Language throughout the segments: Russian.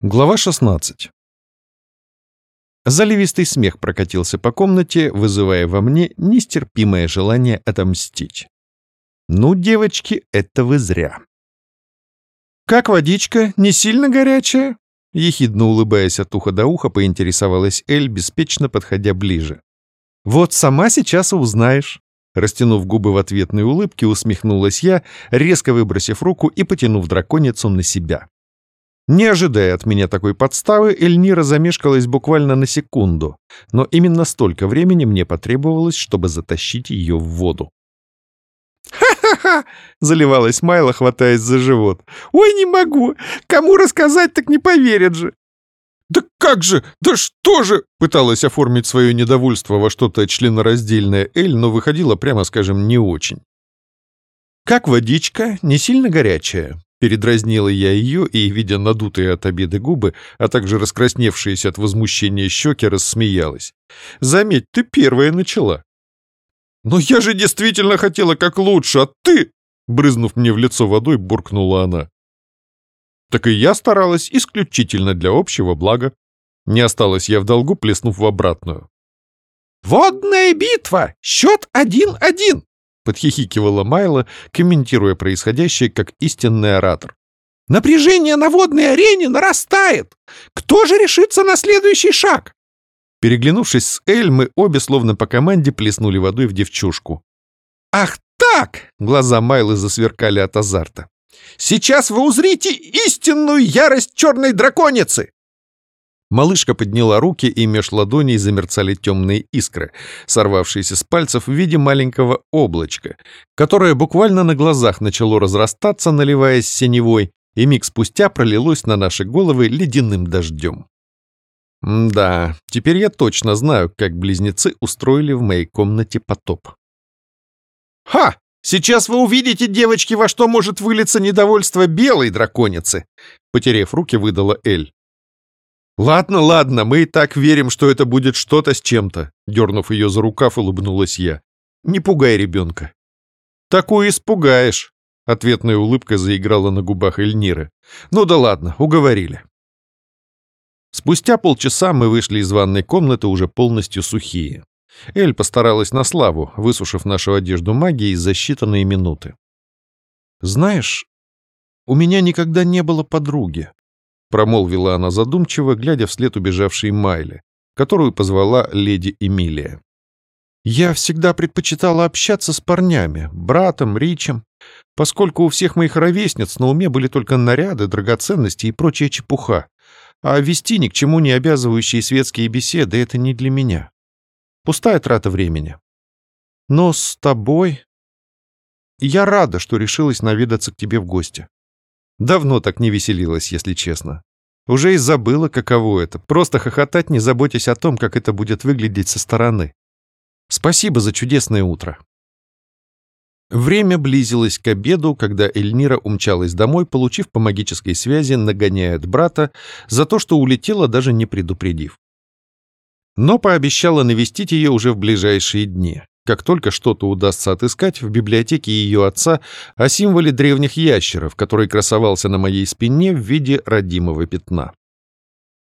Глава 16. Заливистый смех прокатился по комнате, вызывая во мне нестерпимое желание отомстить. Ну, девочки, это вы зря. «Как водичка? Не сильно горячая?» Ехидно улыбаясь от уха до уха, поинтересовалась Эль, беспечно подходя ближе. «Вот сама сейчас узнаешь». Растянув губы в ответной улыбке, усмехнулась я, резко выбросив руку и потянув драконицу на себя. Не ожидая от меня такой подставы, Эльнира замешкалась буквально на секунду, но именно столько времени мне потребовалось, чтобы затащить ее в воду. «Ха-ха-ха!» — заливалась Майла, хватаясь за живот. «Ой, не могу! Кому рассказать, так не поверят же!» «Да как же! Да что же!» — пыталась оформить свое недовольство во что-то членораздельное Эль, но выходила, прямо скажем, не очень. «Как водичка, не сильно горячая?» Передразнила я ее и, видя надутые от обиды губы, а также раскрасневшиеся от возмущения щеки, рассмеялась. «Заметь, ты первая начала». «Но я же действительно хотела как лучше, а ты...» Брызнув мне в лицо водой, буркнула она. «Так и я старалась исключительно для общего блага. Не осталось я в долгу, плеснув в обратную». «Водная битва! Счет один-один!» Подхихикивала Майла, комментируя происходящее как истинный оратор. «Напряжение на водной арене нарастает! Кто же решится на следующий шаг?» Переглянувшись с Эль, мы обе словно по команде плеснули водой в девчушку. «Ах так!» — глаза Майлы засверкали от азарта. «Сейчас вы узрите истинную ярость черной драконицы!» Малышка подняла руки, и меж ладоней замерцали темные искры, сорвавшиеся с пальцев в виде маленького облачка, которое буквально на глазах начало разрастаться, наливаясь синевой, и миг спустя пролилось на наши головы ледяным дождем. да, теперь я точно знаю, как близнецы устроили в моей комнате потоп. «Ха! Сейчас вы увидите, девочки, во что может вылиться недовольство белой драконицы!» Потерев руки, выдала Эль. «Ладно, ладно, мы и так верим, что это будет что-то с чем-то», — дернув ее за рукав, улыбнулась я. «Не пугай ребенка». «Такую испугаешь», — ответная улыбка заиграла на губах Эльниры. «Ну да ладно, уговорили». Спустя полчаса мы вышли из ванной комнаты уже полностью сухие. Эль постаралась на славу, высушив нашу одежду магией за считанные минуты. «Знаешь, у меня никогда не было подруги», — промолвила она задумчиво, глядя вслед убежавшей Майле, которую позвала леди Эмилия. «Я всегда предпочитала общаться с парнями, братом, Ричем, поскольку у всех моих ровесниц на уме были только наряды, драгоценности и прочая чепуха, а вести ни к чему не обязывающие светские беседы — это не для меня. Пустая трата времени. Но с тобой... Я рада, что решилась наведаться к тебе в гости. Давно так не веселилась, если честно. Уже и забыла, каково это. Просто хохотать, не заботясь о том, как это будет выглядеть со стороны. Спасибо за чудесное утро. Время близилось к обеду, когда Эльнира умчалась домой, получив по магической связи, нагоняя от брата, за то, что улетела, даже не предупредив. Но пообещала навестить ее уже в ближайшие дни как только что-то удастся отыскать в библиотеке ее отца о символе древних ящеров, который красовался на моей спине в виде родимого пятна.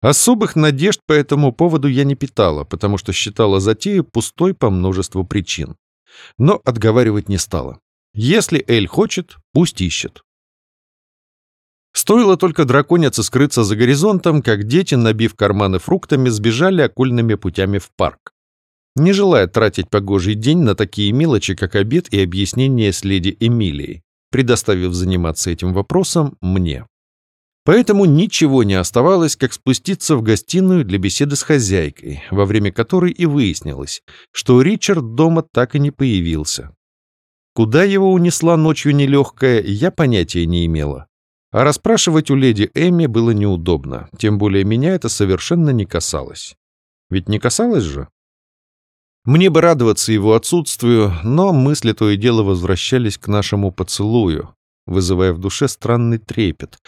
Особых надежд по этому поводу я не питала, потому что считала затею пустой по множеству причин. Но отговаривать не стала. Если Эль хочет, пусть ищет. Стоило только драконице скрыться за горизонтом, как дети, набив карманы фруктами, сбежали окольными путями в парк не желая тратить погожий день на такие мелочи, как обед и объяснение с леди Эмилией, предоставив заниматься этим вопросом мне. Поэтому ничего не оставалось, как спуститься в гостиную для беседы с хозяйкой, во время которой и выяснилось, что Ричард дома так и не появился. Куда его унесла ночью нелегкая, я понятия не имела. А расспрашивать у леди Эми было неудобно, тем более меня это совершенно не касалось. Ведь не касалось же? Мне бы радоваться его отсутствию, но мысли то и дело возвращались к нашему поцелую, вызывая в душе странный трепет,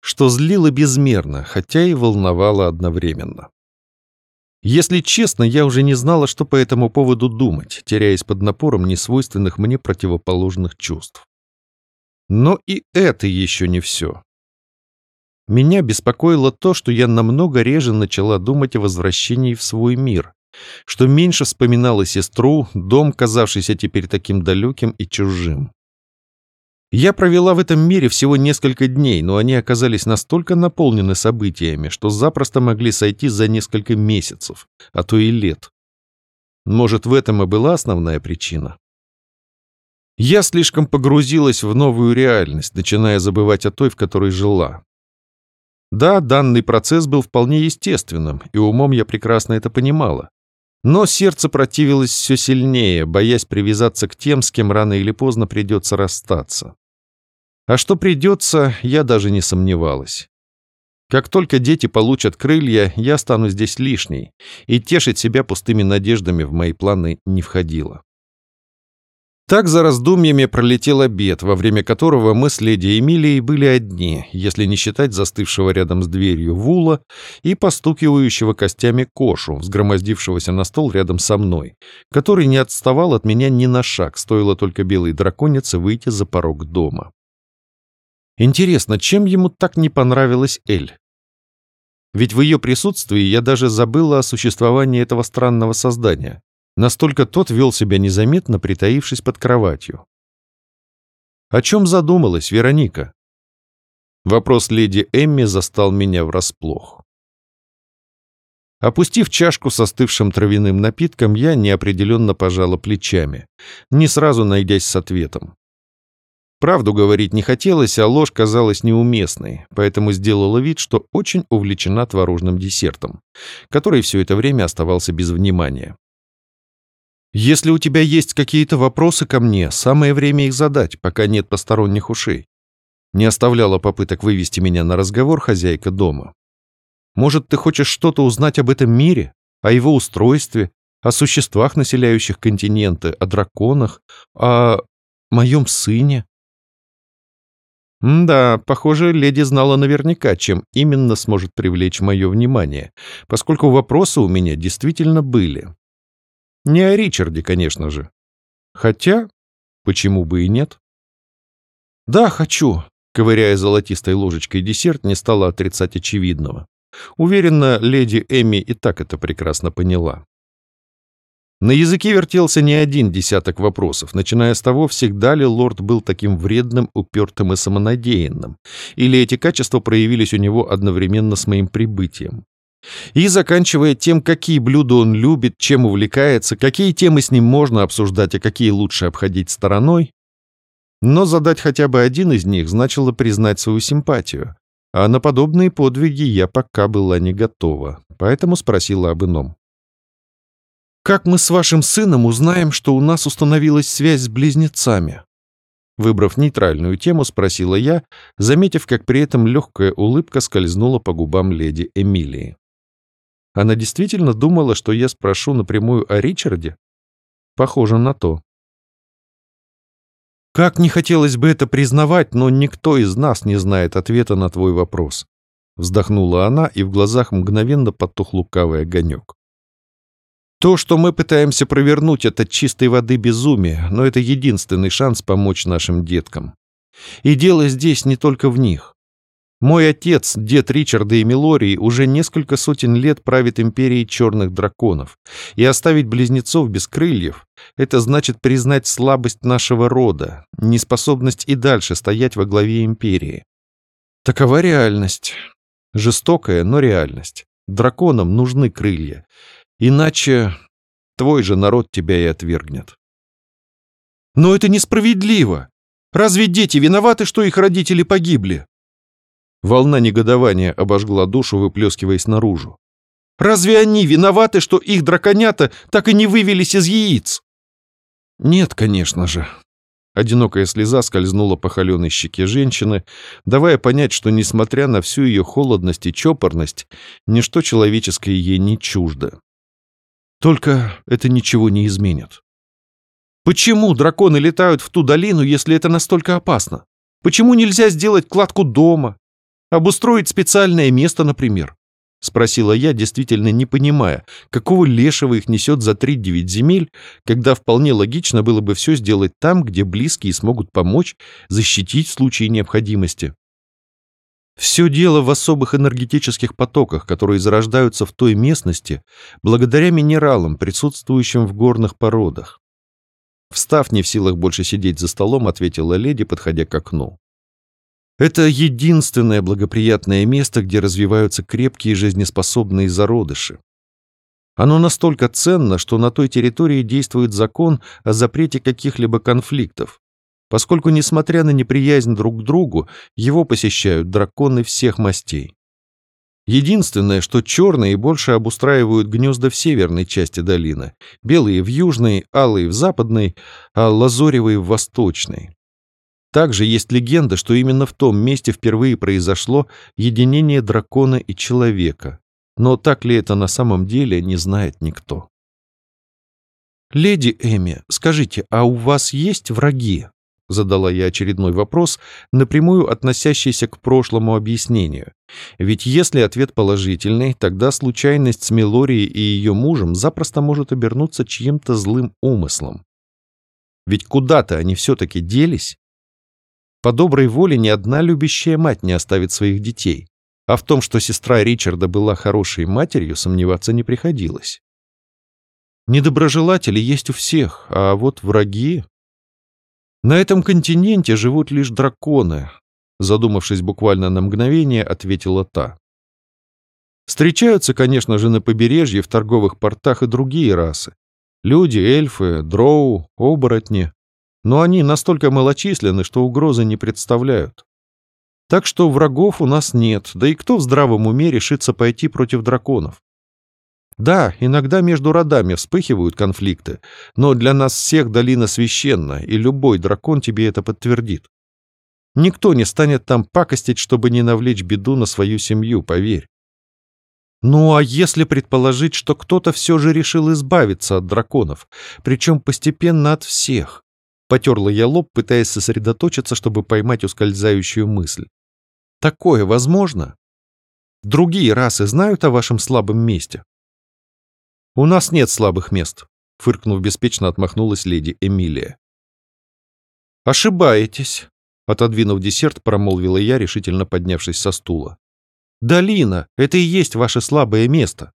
что злило безмерно, хотя и волновало одновременно. Если честно, я уже не знала, что по этому поводу думать, теряясь под напором несвойственных мне противоположных чувств. Но и это еще не все. Меня беспокоило то, что я намного реже начала думать о возвращении в свой мир, что меньше вспоминала сестру, дом, казавшийся теперь таким далеким и чужим. Я провела в этом мире всего несколько дней, но они оказались настолько наполнены событиями, что запросто могли сойти за несколько месяцев, а то и лет. Может, в этом и была основная причина? Я слишком погрузилась в новую реальность, начиная забывать о той, в которой жила. Да, данный процесс был вполне естественным, и умом я прекрасно это понимала. Но сердце противилось все сильнее, боясь привязаться к тем, с кем рано или поздно придется расстаться. А что придется, я даже не сомневалась. Как только дети получат крылья, я стану здесь лишней, и тешить себя пустыми надеждами в мои планы не входило. Так за раздумьями пролетел обед, во время которого мы с леди Эмилией были одни, если не считать застывшего рядом с дверью Вула и постукивающего костями Кошу, сгромоздившегося на стол рядом со мной, который не отставал от меня ни на шаг, стоило только белой драконице выйти за порог дома. Интересно, чем ему так не понравилась Эль? Ведь в ее присутствии я даже забыла о существовании этого странного создания. Настолько тот вел себя незаметно, притаившись под кроватью. О чем задумалась Вероника? Вопрос леди Эмми застал меня врасплох. Опустив чашку с остывшим травяным напитком, я неопределенно пожала плечами, не сразу найдясь с ответом. Правду говорить не хотелось, а ложь казалась неуместной, поэтому сделала вид, что очень увлечена творожным десертом, который все это время оставался без внимания. «Если у тебя есть какие-то вопросы ко мне, самое время их задать, пока нет посторонних ушей». Не оставляла попыток вывести меня на разговор хозяйка дома. «Может, ты хочешь что-то узнать об этом мире, о его устройстве, о существах, населяющих континенты, о драконах, о моем сыне?» да, похоже, леди знала наверняка, чем именно сможет привлечь мое внимание, поскольку вопросы у меня действительно были. Не о Ричарде, конечно же. Хотя, почему бы и нет? Да, хочу, ковыряя золотистой ложечкой десерт, не стала отрицать очевидного. Уверена, леди Эми и так это прекрасно поняла. На языке вертелся не один десяток вопросов, начиная с того, всегда ли лорд был таким вредным, упертым и самонадеянным, или эти качества проявились у него одновременно с моим прибытием. И заканчивая тем, какие блюда он любит, чем увлекается, какие темы с ним можно обсуждать, а какие лучше обходить стороной. Но задать хотя бы один из них значило признать свою симпатию. А на подобные подвиги я пока была не готова, поэтому спросила об ином. «Как мы с вашим сыном узнаем, что у нас установилась связь с близнецами?» Выбрав нейтральную тему, спросила я, заметив, как при этом легкая улыбка скользнула по губам леди Эмилии. Она действительно думала, что я спрошу напрямую о Ричарде? Похоже на то. Как не хотелось бы это признавать, но никто из нас не знает ответа на твой вопрос. Вздохнула она, и в глазах мгновенно потух лукавый огонек. То, что мы пытаемся провернуть, это чистой воды безумие, но это единственный шанс помочь нашим деткам. И дело здесь не только в них. Мой отец, дед Ричарда и Милории, уже несколько сотен лет правит империей черных драконов, и оставить близнецов без крыльев — это значит признать слабость нашего рода, неспособность и дальше стоять во главе империи. Такова реальность. Жестокая, но реальность. Драконам нужны крылья, Иначе твой же народ тебя и отвергнет. Но это несправедливо. Разве дети виноваты, что их родители погибли? Волна негодования обожгла душу, выплескиваясь наружу. Разве они виноваты, что их драконята так и не вывелись из яиц? Нет, конечно же. Одинокая слеза скользнула по холеной щеке женщины, давая понять, что, несмотря на всю ее холодность и чопорность, ничто человеческое ей не чуждо. Только это ничего не изменит. Почему драконы летают в ту долину, если это настолько опасно? Почему нельзя сделать кладку дома? Обустроить специальное место, например? Спросила я, действительно не понимая, какого лешего их несет за три-девять земель, когда вполне логично было бы все сделать там, где близкие смогут помочь, защитить в случае необходимости. Все дело в особых энергетических потоках, которые зарождаются в той местности благодаря минералам, присутствующим в горных породах. Встав не в силах больше сидеть за столом, ответила леди, подходя к окну. Это единственное благоприятное место, где развиваются крепкие жизнеспособные зародыши. Оно настолько ценно, что на той территории действует закон о запрете каких-либо конфликтов, поскольку, несмотря на неприязнь друг к другу, его посещают драконы всех мастей. Единственное, что черные больше обустраивают гнезда в северной части долины, белые в южной, алые в западной, а лазоревые в восточной. Также есть легенда, что именно в том месте впервые произошло единение дракона и человека. Но так ли это на самом деле, не знает никто. «Леди Эми, скажите, а у вас есть враги?» Задала я очередной вопрос, напрямую относящийся к прошлому объяснению. Ведь если ответ положительный, тогда случайность с Мелорией и ее мужем запросто может обернуться чьим-то злым умыслом. Ведь куда-то они все-таки делись. По доброй воле ни одна любящая мать не оставит своих детей. А в том, что сестра Ричарда была хорошей матерью, сомневаться не приходилось. Недоброжелатели есть у всех, а вот враги на этом континенте живут лишь драконы, задумавшись буквально на мгновение, ответила та. Встречаются, конечно же, на побережье, в торговых портах и другие расы. Люди, эльфы, дроу, оборотни. Но они настолько малочисленны, что угрозы не представляют. Так что врагов у нас нет, да и кто в здравом уме решится пойти против драконов? Да, иногда между родами вспыхивают конфликты, но для нас всех долина священна, и любой дракон тебе это подтвердит. Никто не станет там пакостить, чтобы не навлечь беду на свою семью, поверь. Ну а если предположить, что кто-то все же решил избавиться от драконов, причем постепенно от всех? Потерла я лоб, пытаясь сосредоточиться, чтобы поймать ускользающую мысль. Такое возможно? Другие расы знают о вашем слабом месте? «У нас нет слабых мест», — фыркнув беспечно, отмахнулась леди Эмилия. «Ошибаетесь», — отодвинув десерт, промолвила я, решительно поднявшись со стула. «Долина — это и есть ваше слабое место.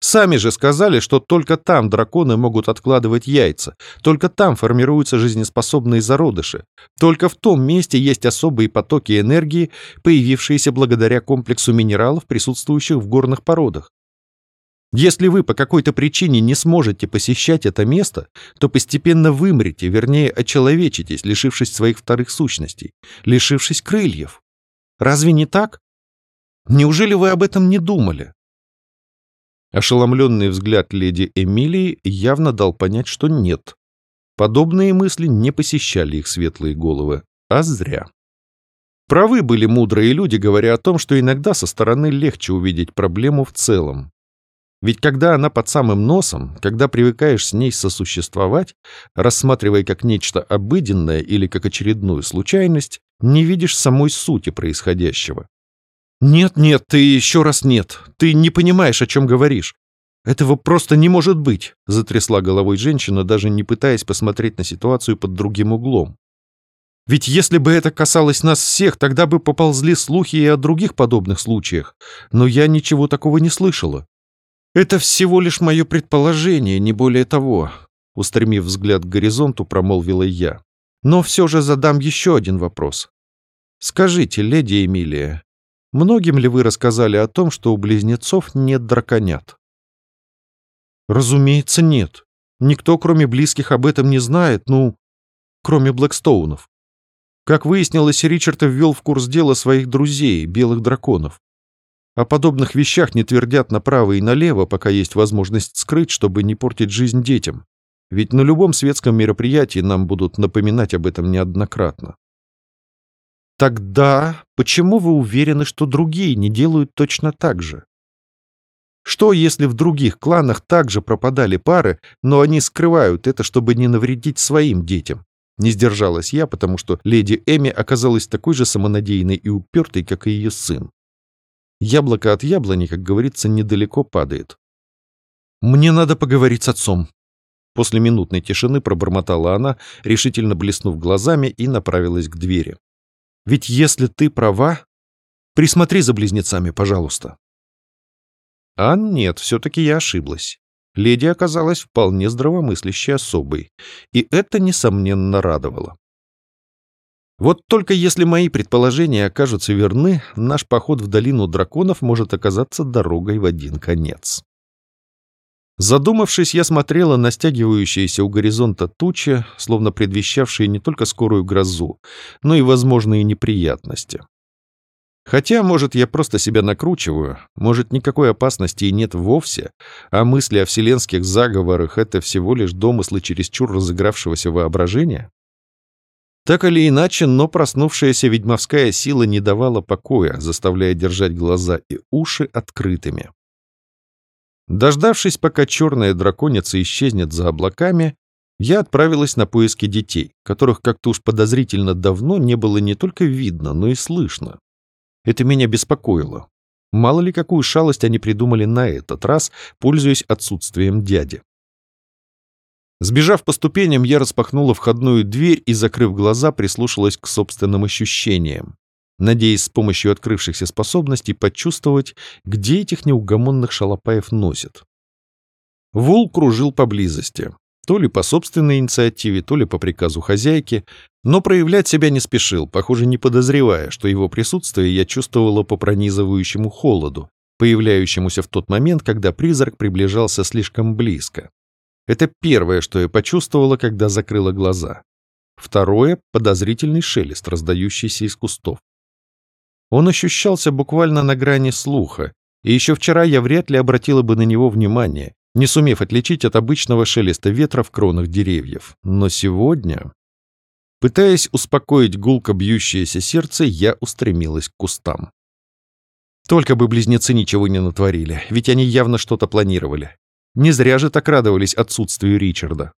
Сами же сказали, что только там драконы могут откладывать яйца, только там формируются жизнеспособные зародыши, только в том месте есть особые потоки энергии, появившиеся благодаря комплексу минералов, присутствующих в горных породах. Если вы по какой-то причине не сможете посещать это место, то постепенно вымрете, вернее, очеловечитесь, лишившись своих вторых сущностей, лишившись крыльев. Разве не так? Неужели вы об этом не думали? Ошеломленный взгляд леди Эмилии явно дал понять, что нет. Подобные мысли не посещали их светлые головы, а зря. Правы были мудрые люди, говоря о том, что иногда со стороны легче увидеть проблему в целом, ведь когда она под самым носом, когда привыкаешь с ней сосуществовать, рассматривая как нечто обыденное или как очередную случайность, не видишь самой сути происходящего. «Нет, нет, ты еще раз нет. Ты не понимаешь, о чем говоришь. Этого просто не может быть», — затрясла головой женщина, даже не пытаясь посмотреть на ситуацию под другим углом. «Ведь если бы это касалось нас всех, тогда бы поползли слухи и о других подобных случаях. Но я ничего такого не слышала. «Это всего лишь мое предположение, не более того», — устремив взгляд к горизонту, промолвила я. «Но все же задам еще один вопрос. Скажите, леди Эмилия, многим ли вы рассказали о том, что у близнецов нет драконят?» «Разумеется, нет. Никто, кроме близких, об этом не знает, ну, кроме Блэкстоунов. Как выяснилось, Ричард ввел в курс дела своих друзей, белых драконов. О подобных вещах не твердят направо и налево, пока есть возможность скрыть, чтобы не портить жизнь детям. Ведь на любом светском мероприятии нам будут напоминать об этом неоднократно. Тогда почему вы уверены, что другие не делают точно так же? Что, если в других кланах также пропадали пары, но они скрывают это, чтобы не навредить своим детям? Не сдержалась я, потому что леди Эми оказалась такой же самонадеянной и упертой, как и ее сын. Яблоко от яблони, как говорится, недалеко падает. «Мне надо поговорить с отцом». После минутной тишины пробормотала она, решительно блеснув глазами, и направилась к двери. «Ведь если ты права, Присмотри за близнецами, пожалуйста». А нет, все-таки я ошиблась. Леди оказалась вполне здравомыслящей особой, и это, несомненно, радовало. Вот только если мои предположения окажутся верны, наш поход в долину драконов может оказаться дорогой в один конец. Задумавшись, я смотрела на стягивающиеся у горизонта тучи, словно предвещавшие не только скорую грозу, но и возможные неприятности. Хотя, может, я просто себя накручиваю, может, никакой опасности и нет вовсе, а мысли о вселенских заговорах — это всего лишь домыслы чересчур разыгравшегося воображения? Так или иначе, но проснувшаяся ведьмовская сила не давала покоя, заставляя держать глаза и уши открытыми. Дождавшись, пока черная драконица исчезнет за облаками, я отправилась на поиски детей, которых как-то уж подозрительно давно не было не только видно, но и слышно. Это меня беспокоило. Мало ли какую шалость они придумали на этот раз, пользуясь отсутствием дяди. Сбежав по ступеням, я распахнула входную дверь и, закрыв глаза, прислушалась к собственным ощущениям, надеясь с помощью открывшихся способностей почувствовать, где этих неугомонных шалопаев носят. Вул кружил поблизости, то ли по собственной инициативе, то ли по приказу хозяйки, но проявлять себя не спешил, похоже, не подозревая, что его присутствие я чувствовала по пронизывающему холоду, появляющемуся в тот момент, когда призрак приближался слишком близко. Это первое, что я почувствовала, когда закрыла глаза. Второе — подозрительный шелест, раздающийся из кустов. Он ощущался буквально на грани слуха, и еще вчера я вряд ли обратила бы на него внимание, не сумев отличить от обычного шелеста ветра в кронах деревьев. Но сегодня... Пытаясь успокоить гулко бьющееся сердце, я устремилась к кустам. Только бы близнецы ничего не натворили, ведь они явно что-то планировали. Не зря же так радовались отсутствию Ричарда.